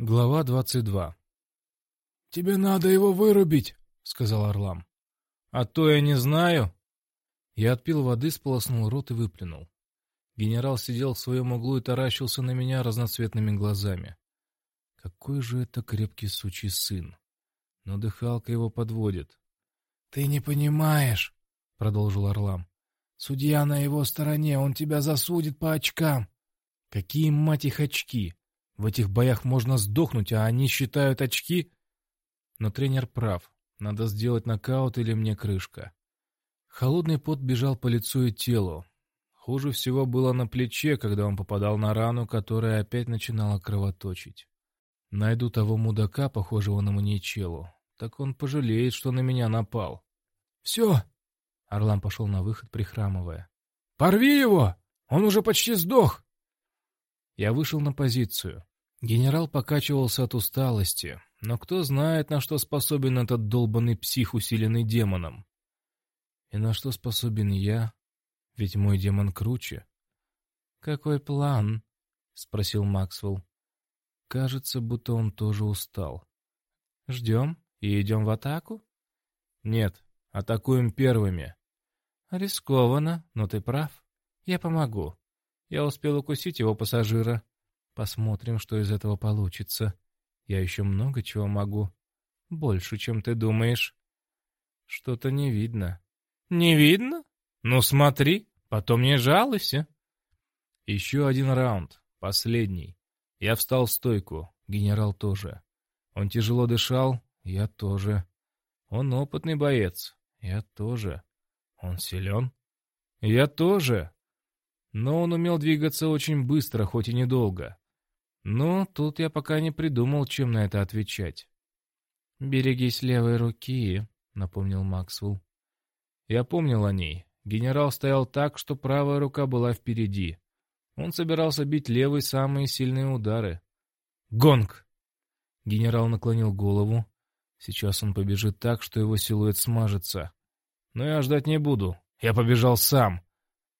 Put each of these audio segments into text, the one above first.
Глава двадцать два. «Тебе надо его вырубить», — сказал Орлам. «А то я не знаю». Я отпил воды, сполоснул рот и выплюнул. Генерал сидел в своем углу и таращился на меня разноцветными глазами. Какой же это крепкий сучий сын. Но дыхалка его подводит. «Ты не понимаешь», — продолжил Орлам. «Судья на его стороне, он тебя засудит по очкам». «Какие, мать их, очки? В этих боях можно сдохнуть, а они считают очки?» Но тренер прав. Надо сделать нокаут или мне крышка. Холодный пот бежал по лицу и телу. Хуже всего было на плече, когда он попадал на рану, которая опять начинала кровоточить. Найду того мудака, похожего на маньячелу, так он пожалеет, что на меня напал. «Все!» — Орлан пошел на выход, прихрамывая. «Порви его! Он уже почти сдох!» Я вышел на позицию. Генерал покачивался от усталости, но кто знает, на что способен этот долбанный псих, усиленный демоном. И на что способен я, ведь мой демон круче. «Какой план?» — спросил Максвелл. Кажется, будто он тоже устал. «Ждем и идем в атаку?» «Нет, атакуем первыми». «Рискованно, но ты прав. Я помогу. Я успел укусить его пассажира. Посмотрим, что из этого получится. Я еще много чего могу. Больше, чем ты думаешь». «Что-то не видно». «Не видно? Ну смотри, Потом не жалуйся. Еще один раунд, последний. Я встал в стойку, генерал тоже. Он тяжело дышал, я тоже. Он опытный боец, я тоже. Он силен? Я тоже. Но он умел двигаться очень быстро, хоть и недолго. Но тут я пока не придумал, чем на это отвечать. «Берегись левой руки», — напомнил Максвелл. Я помнил о ней, Генерал стоял так, что правая рука была впереди. Он собирался бить левой самые сильные удары. «Гонг!» Генерал наклонил голову. Сейчас он побежит так, что его силуэт смажется. Но я ждать не буду. Я побежал сам.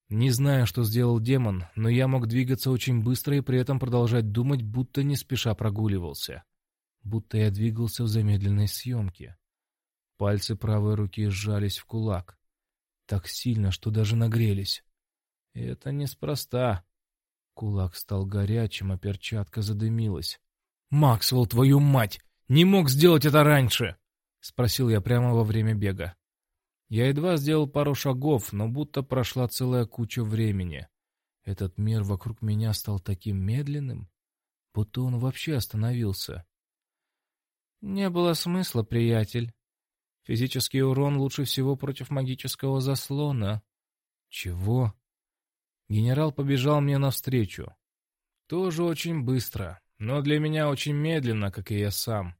Не знаю, что сделал демон, но я мог двигаться очень быстро и при этом продолжать думать, будто не спеша прогуливался. Будто я двигался в замедленной съемке. Пальцы правой руки сжались в кулак. Так сильно, что даже нагрелись. И это неспроста. Кулак стал горячим, а перчатка задымилась. «Максвелл, твою мать! Не мог сделать это раньше!» — спросил я прямо во время бега. Я едва сделал пару шагов, но будто прошла целая куча времени. Этот мир вокруг меня стал таким медленным, будто он вообще остановился. «Не было смысла, приятель», Физический урон лучше всего против магического заслона. Чего? Генерал побежал мне навстречу. Тоже очень быстро, но для меня очень медленно, как и я сам.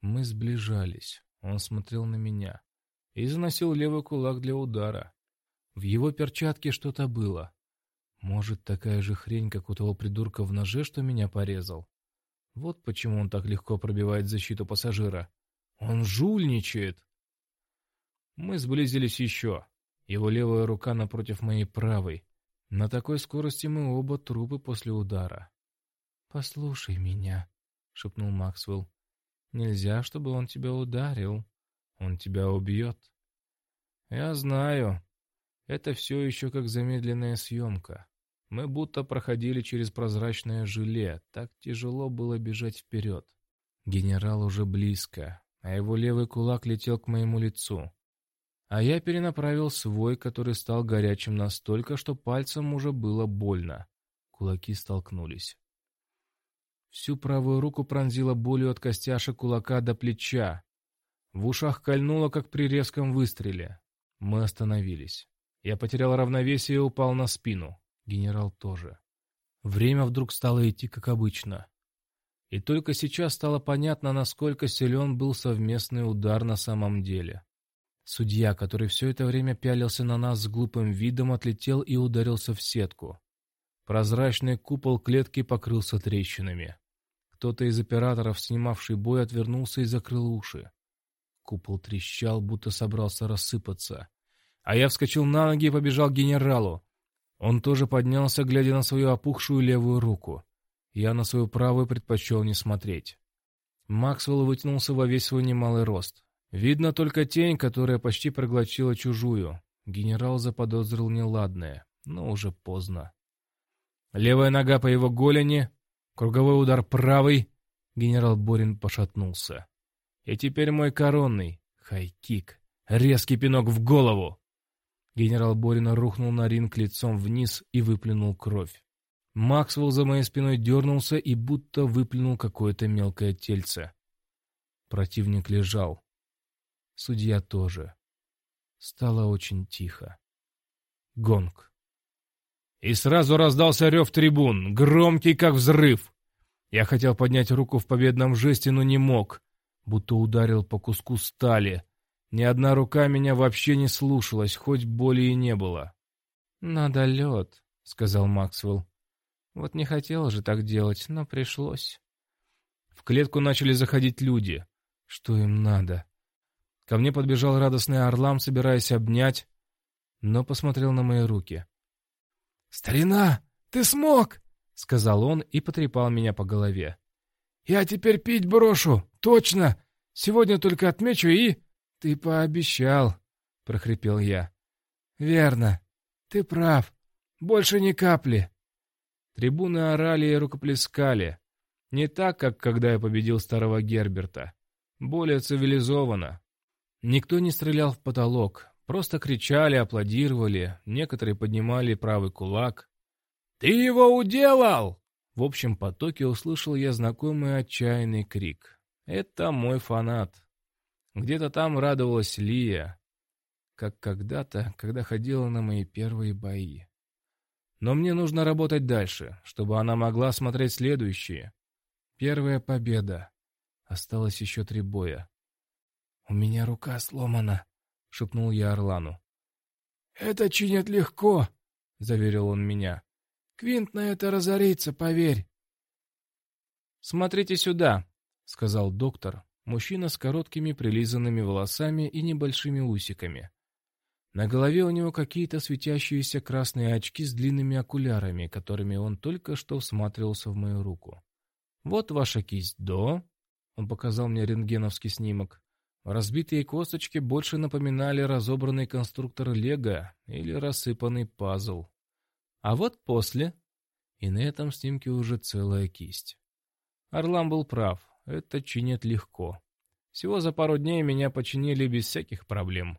Мы сближались. Он смотрел на меня и заносил левый кулак для удара. В его перчатке что-то было. Может, такая же хрень, как у того придурка в ноже, что меня порезал. Вот почему он так легко пробивает защиту пассажира. Он жульничает. Мы сблизились еще. Его левая рука напротив моей правой. На такой скорости мы оба трупы после удара. «Послушай меня», — шепнул Максвелл. «Нельзя, чтобы он тебя ударил. Он тебя убьет». «Я знаю. Это все еще как замедленная съемка. Мы будто проходили через прозрачное желе. Так тяжело было бежать вперед. Генерал уже близко, а его левый кулак летел к моему лицу. А я перенаправил свой, который стал горячим настолько, что пальцем уже было больно. Кулаки столкнулись. Всю правую руку пронзила болью от костяшек кулака до плеча. В ушах кольнуло, как при резком выстреле. Мы остановились. Я потерял равновесие и упал на спину. Генерал тоже. Время вдруг стало идти, как обычно. И только сейчас стало понятно, насколько силен был совместный удар на самом деле. Судья, который все это время пялился на нас с глупым видом, отлетел и ударился в сетку. Прозрачный купол клетки покрылся трещинами. Кто-то из операторов, снимавший бой, отвернулся и закрыл уши. Купол трещал, будто собрался рассыпаться. А я вскочил на ноги и побежал к генералу. Он тоже поднялся, глядя на свою опухшую левую руку. Я на свою правую предпочел не смотреть. Максвелл вытянулся во весь свой немалый рост. Видно только тень, которая почти проглотила чужую. Генерал заподозрил неладное, но уже поздно. Левая нога по его голени, круговой удар правый. Генерал Борин пошатнулся. И теперь мой коронный, хайкик, резкий пинок в голову. Генерал Борин рухнул на ринг лицом вниз и выплюнул кровь. Максвелл за моей спиной дернулся и будто выплюнул какое-то мелкое тельце. Противник лежал. Судья тоже. Стало очень тихо. Гонг. И сразу раздался рев трибун, громкий как взрыв. Я хотел поднять руку в победном жесте, но не мог, будто ударил по куску стали. Ни одна рука меня вообще не слушалась, хоть боли и не было. «Надо лед», — сказал Максвелл. Вот не хотел же так делать, но пришлось. В клетку начали заходить люди. Что им надо? Ко мне подбежал радостный Орлам, собираясь обнять, но посмотрел на мои руки. «Старина, ты смог!» — сказал он и потрепал меня по голове. «Я теперь пить брошу, точно! Сегодня только отмечу и...» «Ты пообещал», — прохрипел я. «Верно. Ты прав. Больше ни капли. Трибуны орали и рукоплескали. Не так, как когда я победил старого Герберта. Более цивилизованно. Никто не стрелял в потолок. Просто кричали, аплодировали. Некоторые поднимали правый кулак. «Ты его уделал!» В общем потоке услышал я знакомый отчаянный крик. «Это мой фанат!» Где-то там радовалась Лия, как когда-то, когда ходила на мои первые бои. Но мне нужно работать дальше, чтобы она могла смотреть следующие. Первая победа. Осталось еще три боя. «У меня рука сломана», — шепнул я Орлану. «Это чинят легко», — заверил он меня. «Квинт на это разорится, поверь». «Смотрите сюда», — сказал доктор, мужчина с короткими прилизанными волосами и небольшими усиками. На голове у него какие-то светящиеся красные очки с длинными окулярами, которыми он только что всматривался в мою руку. «Вот ваша кисть до...» — он показал мне рентгеновский снимок. Разбитые косточки больше напоминали разобранный конструктор Лего или рассыпанный пазл. А вот после... И на этом снимке уже целая кисть. Орлам был прав, это чинят легко. Всего за пару дней меня починили без всяких проблем.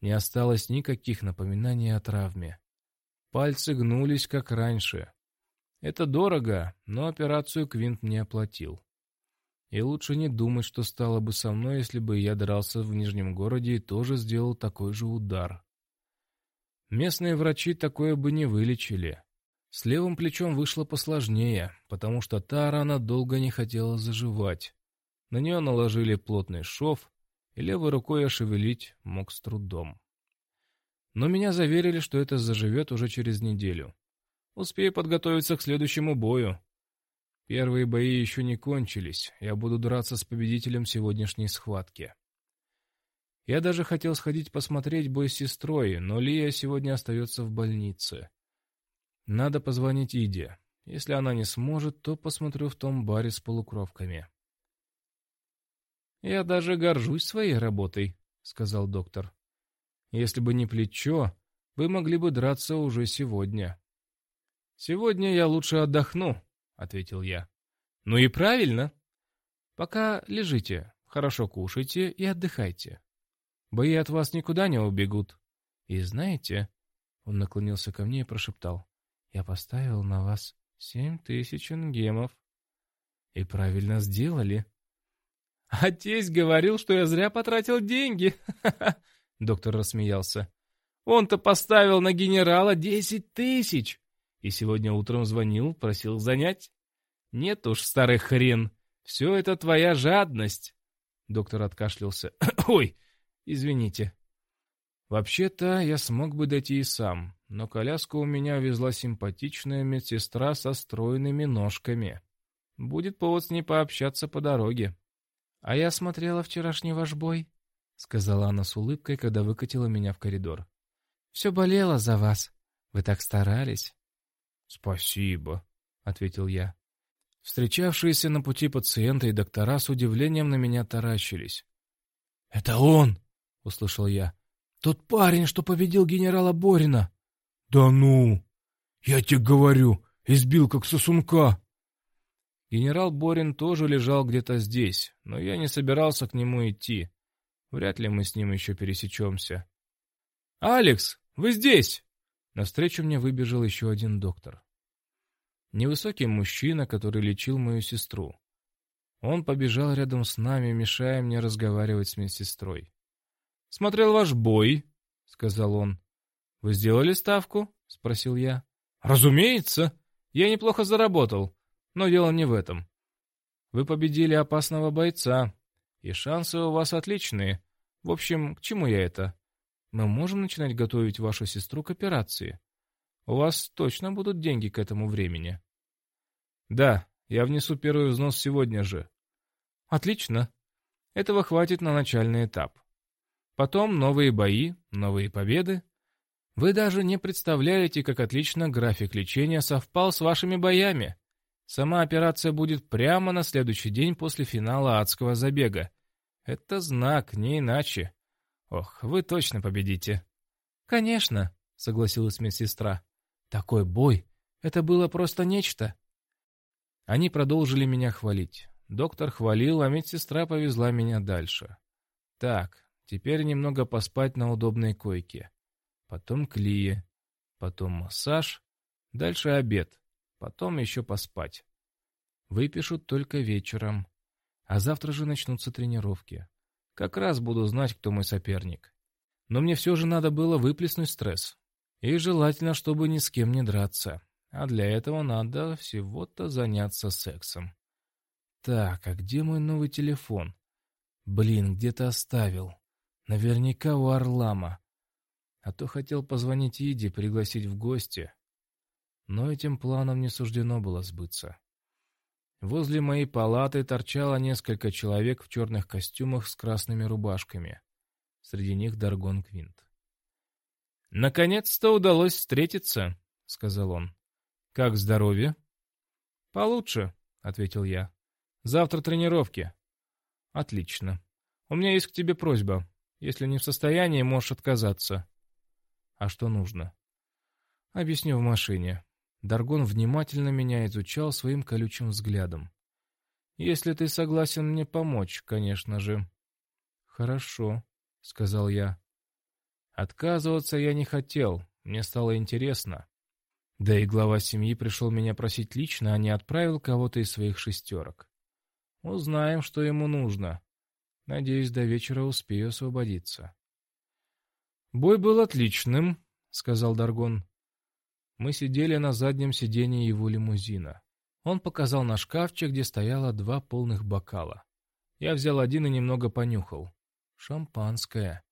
Не осталось никаких напоминаний о травме. Пальцы гнулись, как раньше. Это дорого, но операцию Квинт не оплатил. И лучше не думать, что стало бы со мной, если бы я дрался в Нижнем городе и тоже сделал такой же удар. Местные врачи такое бы не вылечили. С левым плечом вышло посложнее, потому что та рана долго не хотела заживать. На нее наложили плотный шов, и левой рукой я шевелить мог с трудом. Но меня заверили, что это заживет уже через неделю. Успею подготовиться к следующему бою. Первые бои еще не кончились, я буду драться с победителем сегодняшней схватки. Я даже хотел сходить посмотреть бой с сестрой, но Лия сегодня остается в больнице. Надо позвонить Иде. Если она не сможет, то посмотрю в том баре с полукровками. «Я даже горжусь своей работой», — сказал доктор. «Если бы не плечо, вы могли бы драться уже сегодня». «Сегодня я лучше отдохну», — ответил я. «Ну и правильно. Пока лежите, хорошо кушайте и отдыхайте. Бои от вас никуда не убегут. И знаете...» Он наклонился ко мне и прошептал. «Я поставил на вас семь тысяч ингемов». «И правильно сделали», а тесть говорил, что я зря потратил деньги. Доктор рассмеялся. Он-то поставил на генерала десять тысяч. И сегодня утром звонил, просил занять. Нет уж, старый хрен, все это твоя жадность. Доктор откашлялся. Ой, извините. Вообще-то я смог бы дойти и сам, но коляску у меня везла симпатичная медсестра со стройными ножками. Будет повод с ней пообщаться по дороге. «А я смотрела вчерашний ваш бой», — сказала она с улыбкой, когда выкатила меня в коридор. «Все болело за вас. Вы так старались». «Спасибо», — ответил я. Встречавшиеся на пути пациенты и доктора с удивлением на меня таращились. «Это он!» — услышал я. «Тот парень, что победил генерала Борина!» «Да ну! Я тебе говорю, избил как сосунка!» Генерал Борин тоже лежал где-то здесь, но я не собирался к нему идти. Вряд ли мы с ним еще пересечемся. «Алекс, вы здесь!» Навстречу мне выбежал еще один доктор. Невысокий мужчина, который лечил мою сестру. Он побежал рядом с нами, мешая мне разговаривать с медсестрой. «Смотрел ваш бой», — сказал он. «Вы сделали ставку?» — спросил я. «Разумеется. Я неплохо заработал, но дело не в этом. Вы победили опасного бойца, и шансы у вас отличные. В общем, к чему я это? Мы можем начинать готовить вашу сестру к операции. У вас точно будут деньги к этому времени. Да, я внесу первый взнос сегодня же. Отлично. Этого хватит на начальный этап. Потом новые бои, новые победы. Вы даже не представляете, как отлично график лечения совпал с вашими боями. Сама операция будет прямо на следующий день после финала адского забега. Это знак, не иначе. Ох, вы точно победите. Конечно, согласилась медсестра. Такой бой, это было просто нечто. Они продолжили меня хвалить. Доктор хвалил, а медсестра повезла меня дальше. Так, теперь немного поспать на удобной койке. Потом клие. Потом массаж. Дальше обед. Потом еще поспать. Выпишут только вечером. А завтра же начнутся тренировки. Как раз буду знать, кто мой соперник. Но мне все же надо было выплеснуть стресс. И желательно, чтобы ни с кем не драться. А для этого надо всего-то заняться сексом. Так, а где мой новый телефон? Блин, где-то оставил. Наверняка у Орлама. А то хотел позвонить Иде, пригласить в гости но этим планом не суждено было сбыться. Возле моей палаты торчало несколько человек в черных костюмах с красными рубашками. Среди них Даргон Квинт. «Наконец-то удалось встретиться», — сказал он. «Как здоровье?» «Получше», — ответил я. «Завтра тренировки». «Отлично. У меня есть к тебе просьба. Если не в состоянии, можешь отказаться». «А что нужно?» «Объясню в машине. Даргон внимательно меня изучал своим колючим взглядом. «Если ты согласен мне помочь, конечно же». «Хорошо», — сказал я. Отказываться я не хотел, мне стало интересно. Да и глава семьи пришел меня просить лично, а не отправил кого-то из своих шестерок. Узнаем, что ему нужно. Надеюсь, до вечера успею освободиться. «Бой был отличным», — сказал Даргон. Мы сидели на заднем сиденье его лимузина. Он показал на шкафчик, где стояло два полных бокала. Я взял один и немного понюхал. Шампанское.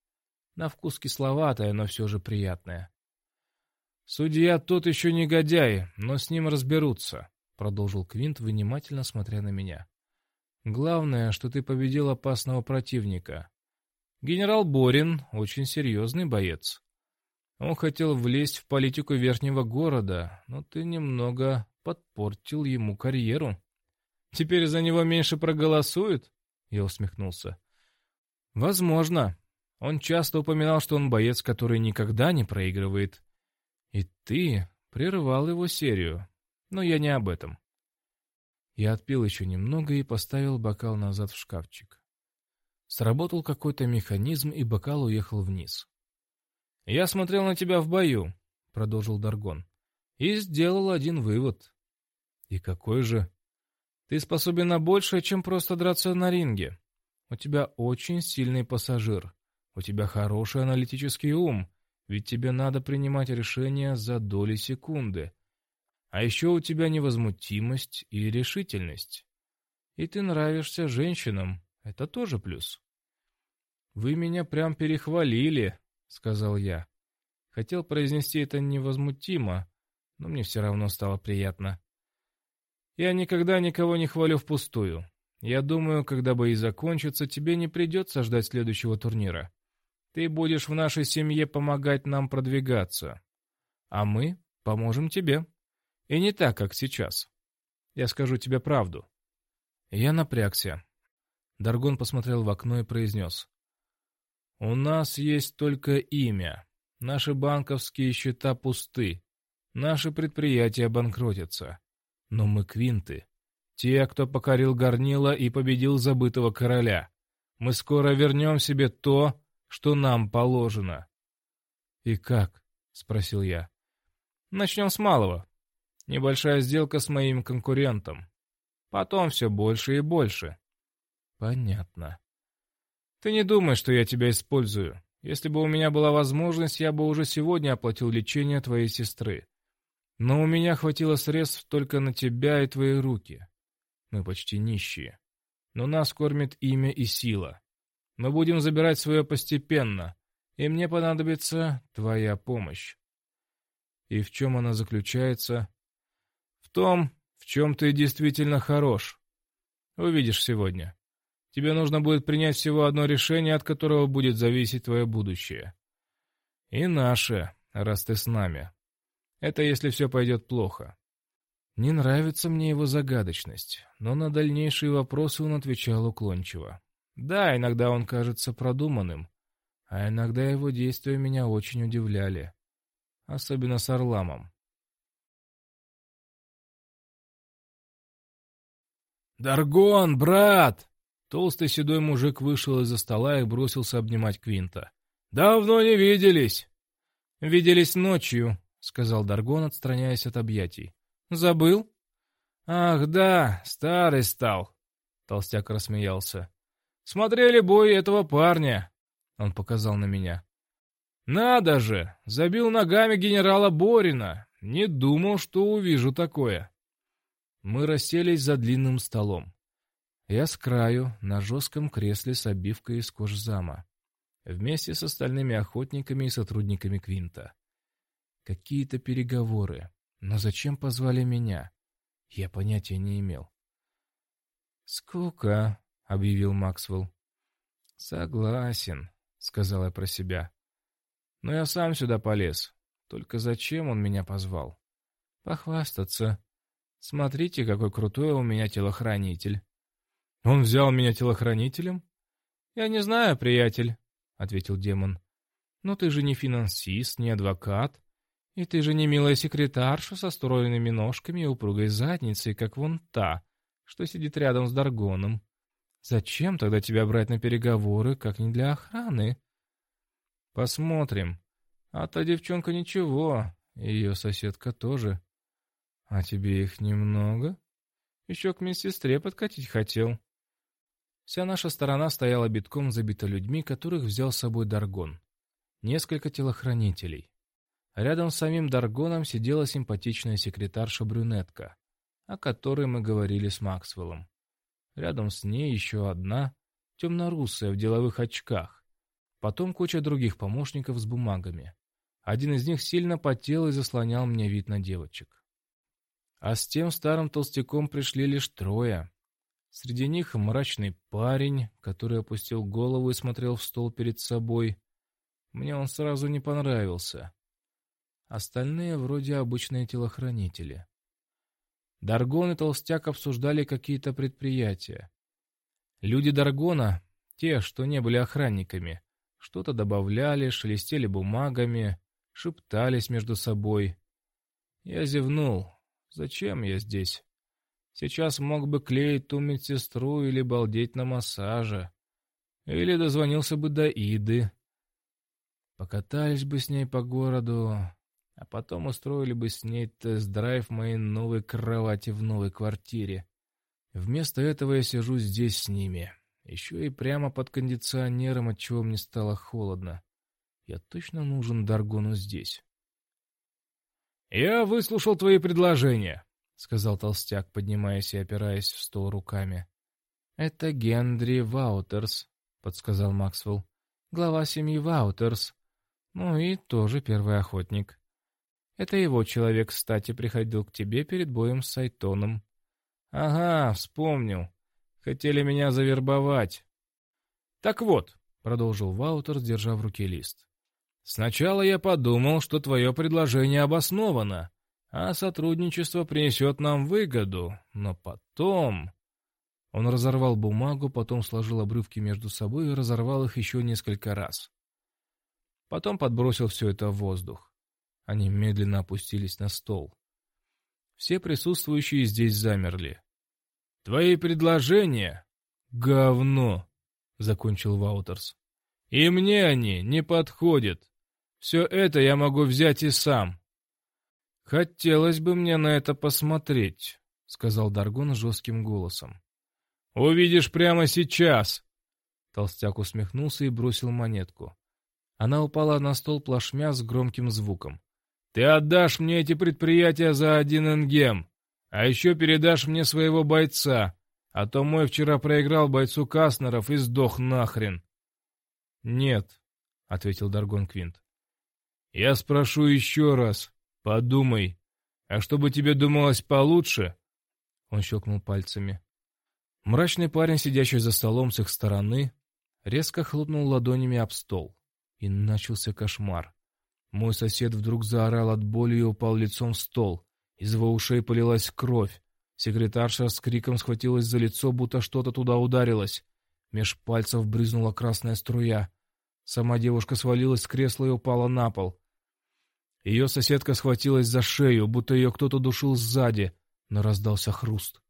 На вкус кисловатое, но все же приятное. «Судья тот еще негодяй, но с ним разберутся», — продолжил Квинт, внимательно смотря на меня. «Главное, что ты победил опасного противника. Генерал Борин — очень серьезный боец. Он хотел влезть в политику верхнего города, но ты немного подпортил ему карьеру. Теперь за него меньше проголосуют? Я усмехнулся. Возможно. Он часто упоминал, что он боец, который никогда не проигрывает. И ты прервал его серию. Но я не об этом. Я отпил еще немного и поставил бокал назад в шкафчик. Сработал какой-то механизм, и бокал уехал вниз. «Я смотрел на тебя в бою», — продолжил Даргон, — «и сделал один вывод». «И какой же?» «Ты способен на большее, чем просто драться на ринге. У тебя очень сильный пассажир. У тебя хороший аналитический ум, ведь тебе надо принимать решения за доли секунды. А еще у тебя невозмутимость и решительность. И ты нравишься женщинам, это тоже плюс». «Вы меня прям перехвалили», — сказал я. Хотел произнести это невозмутимо, но мне все равно стало приятно. Я никогда никого не хвалю впустую. Я думаю, когда бои закончатся, тебе не придется ждать следующего турнира. Ты будешь в нашей семье помогать нам продвигаться. А мы поможем тебе. И не так, как сейчас. Я скажу тебе правду». Я напрягся. Даргон посмотрел в окно и произнес. «У нас есть только имя. Наши банковские счета пусты. Наши предприятия банкротятся. Но мы квинты. Те, кто покорил горнило и победил забытого короля. Мы скоро вернем себе то, что нам положено. «И как?» — спросил я. «Начнем с малого. Небольшая сделка с моим конкурентом. Потом все больше и больше». «Понятно. Ты не думай, что я тебя использую. Если бы у меня была возможность, я бы уже сегодня оплатил лечение твоей сестры. Но у меня хватило средств только на тебя и твои руки. Мы почти нищие. Но нас кормит имя и сила. Мы будем забирать свое постепенно, и мне понадобится твоя помощь. И в чем она заключается? Том, в чем ты действительно хорош. Увидишь сегодня. Тебе нужно будет принять всего одно решение, от которого будет зависеть твое будущее. И наше, раз ты с нами. Это если все пойдет плохо. Не нравится мне его загадочность, но на дальнейшие вопросы он отвечал уклончиво. Да, иногда он кажется продуманным, а иногда его действия меня очень удивляли. Особенно с Орламом. «Даргон, брат!» Толстый седой мужик вышел из-за стола и бросился обнимать Квинта. «Давно не виделись!» «Виделись ночью», — сказал Даргон, отстраняясь от объятий. «Забыл?» «Ах, да, старый стал», — толстяк рассмеялся. Смотрели бой этого парня. Он показал на меня. Надо же, забил ногами генерала Борина. Не думал, что увижу такое. Мы расселись за длинным столом. Я с краю, на жестком кресле с обивкой из кожзама. Вместе с остальными охотниками и сотрудниками Квинта. Какие-то переговоры. Но зачем позвали меня? Я понятия не имел. «Скука», объявил Максвелл. Согласен, сказал я про себя. Но я сам сюда полез. Только зачем он меня позвал? Похвастаться. Смотрите, какой крутой у меня телохранитель. Он взял меня телохранителем? Я не знаю, приятель, ответил демон. Но ты же не финансист, не адвокат, и ты же не милая секретарша со стройными ножками и упругой задницей, как вон та, что сидит рядом с Даргоном. Зачем тогда тебя брать на переговоры, как не для охраны? Посмотрим. А та девчонка ничего, ее соседка тоже. А тебе их немного? Еще к медсестре подкатить хотел. Вся наша сторона стояла битком забита людьми, которых взял с собой Даргон. Несколько телохранителей. Рядом с самим Даргоном сидела симпатичная секретарша-брюнетка, о которой мы говорили с Максвеллом. Рядом с ней еще одна, темно-русая в деловых очках. Потом куча других помощников с бумагами. Один из них сильно потел и заслонял мне вид на девочек. А с тем старым толстяком пришли лишь трое. Среди них мрачный парень, который опустил голову и смотрел в стол перед собой. Мне он сразу не понравился. Остальные вроде обычные телохранители. Даргон и Толстяк обсуждали какие-то предприятия. Люди Даргона, те, что не были охранниками, что-то добавляли, шелестели бумагами, шептались между собой. Я зевнул. Зачем я здесь? Сейчас мог бы клеить ту медсестру или балдеть на массаже. Или дозвонился бы до Иды. Покатались бы с ней по городу, а потом устроили бы с ней тест-драйв моей новой кровати в новой квартире. Вместо этого я сижу здесь с ними, еще и прямо под кондиционером, отчего мне стало холодно. Я точно нужен Даргону здесь. «Я выслушал твои предложения», — сказал толстяк, поднимаясь и опираясь в стол руками. «Это Генри Ваутерс», — подсказал Максвелл. «Глава семьи Ваутерс. Ну и тоже первый охотник». Это его человек, кстати, приходил к тебе перед боем с Сайтоном. Ага, вспомнил. Хотели меня завербовать. Так вот, продолжил Ваутер, держа в руке лист. Сначала я подумал, что твое предложение обосновано, А сотрудничество принесет нам выгоду, но потом... Он разорвал бумагу, потом сложил обрывки между собой и разорвал их еще несколько раз. Потом подбросил все это в воздух. Они медленно опустились на стол. Все присутствующие здесь замерли. «Твои предложения — говно!» — закончил Ваутерс. «И мне они не подходят. Все это я могу взять и сам». «Хотелось бы мне на это посмотреть», — сказал Даргон жестким голосом. «Увидишь прямо сейчас!» Толстяк усмехнулся и бросил монетку. Она упала на стол плашмя с громким звуком. «Ты отдашь мне эти предприятия за один энгем, а еще передашь мне своего бойца, а то мой вчера проиграл бойцу Каснеров и сдох нахрен». «Нет», — ответил Даргон Квинт. «Я спрошу еще раз. Подумай. А чтобы тебе думалось получше...» Он щелкнул пальцами. Мрачный парень, сидящий за столом с их стороны, резко хлопнул ладонями об стол. И начался кошмар. Мой сосед вдруг заорал от боли и упал лицом в стол. Из его ушей полилась кровь. Секретарша с криком схватилась за лицо, будто что-то туда ударилось. Меж пальцев брызнула красная струя. Сама девушка свалилась с кресла и упала на пол. Ее соседка схватилась за шею, будто ее кто-то душил сзади, но раздался хруст.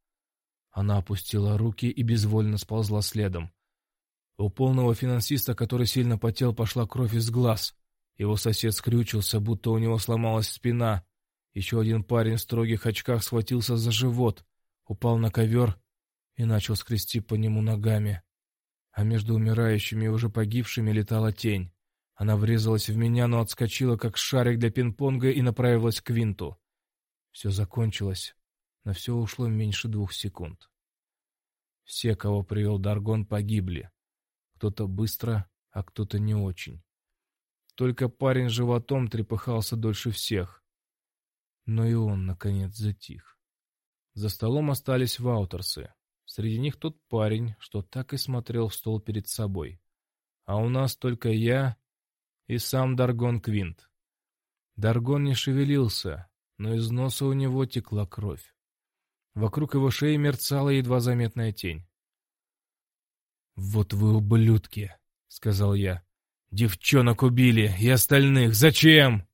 Она опустила руки и безвольно сползла следом. У полного финансиста, который сильно потел, пошла кровь из глаз. Его сосед скрючился, будто у него сломалась спина. Еще один парень в строгих очках схватился за живот, упал на ковер и начал скрести по нему ногами. А между умирающими и уже погибшими летала тень. Она врезалась в меня, но отскочила, как шарик для пинг-понга, и направилась к винту. Все закончилось. На все ушло меньше двух секунд. Все, кого привел Даргон, погибли. Кто-то быстро, а кто-то не очень. Только парень животом трепыхался дольше всех. Но и он, наконец, затих. За столом остались ваутерсы. Среди них тот парень, что так и смотрел в стол перед собой. А у нас только я и сам Даргон Квинт. Даргон не шевелился, но из носа у него текла кровь. Вокруг его шеи мерцала едва заметная тень. «Вот вы ублюдки!» — сказал я. «Девчонок убили и остальных! Зачем?»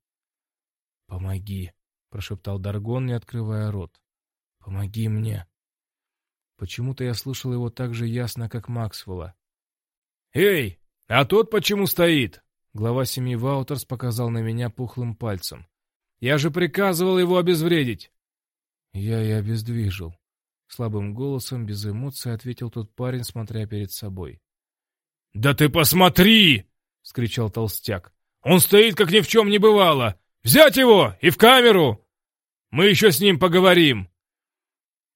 «Помоги!» — прошептал Даргон, не открывая рот. «Помоги мне!» Почему-то я слышал его так же ясно, как Максвелла. «Эй, а тот почему стоит?» Глава семьи Ваутерс показал на меня пухлым пальцем. «Я же приказывал его обезвредить!» Я и обездвижил. Слабым голосом, без эмоций, ответил тот парень, смотря перед собой. «Да ты посмотри!» — скричал толстяк. «Он стоит, как ни в чем не бывало! Взять его и в камеру! Мы еще с ним поговорим!»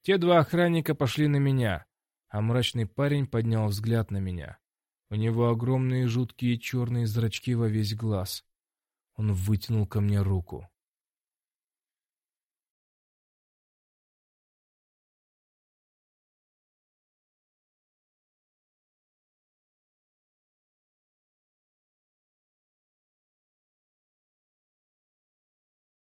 Те два охранника пошли на меня, а мрачный парень поднял взгляд на меня. У него огромные жуткие черные зрачки во весь глаз. Он вытянул ко мне руку.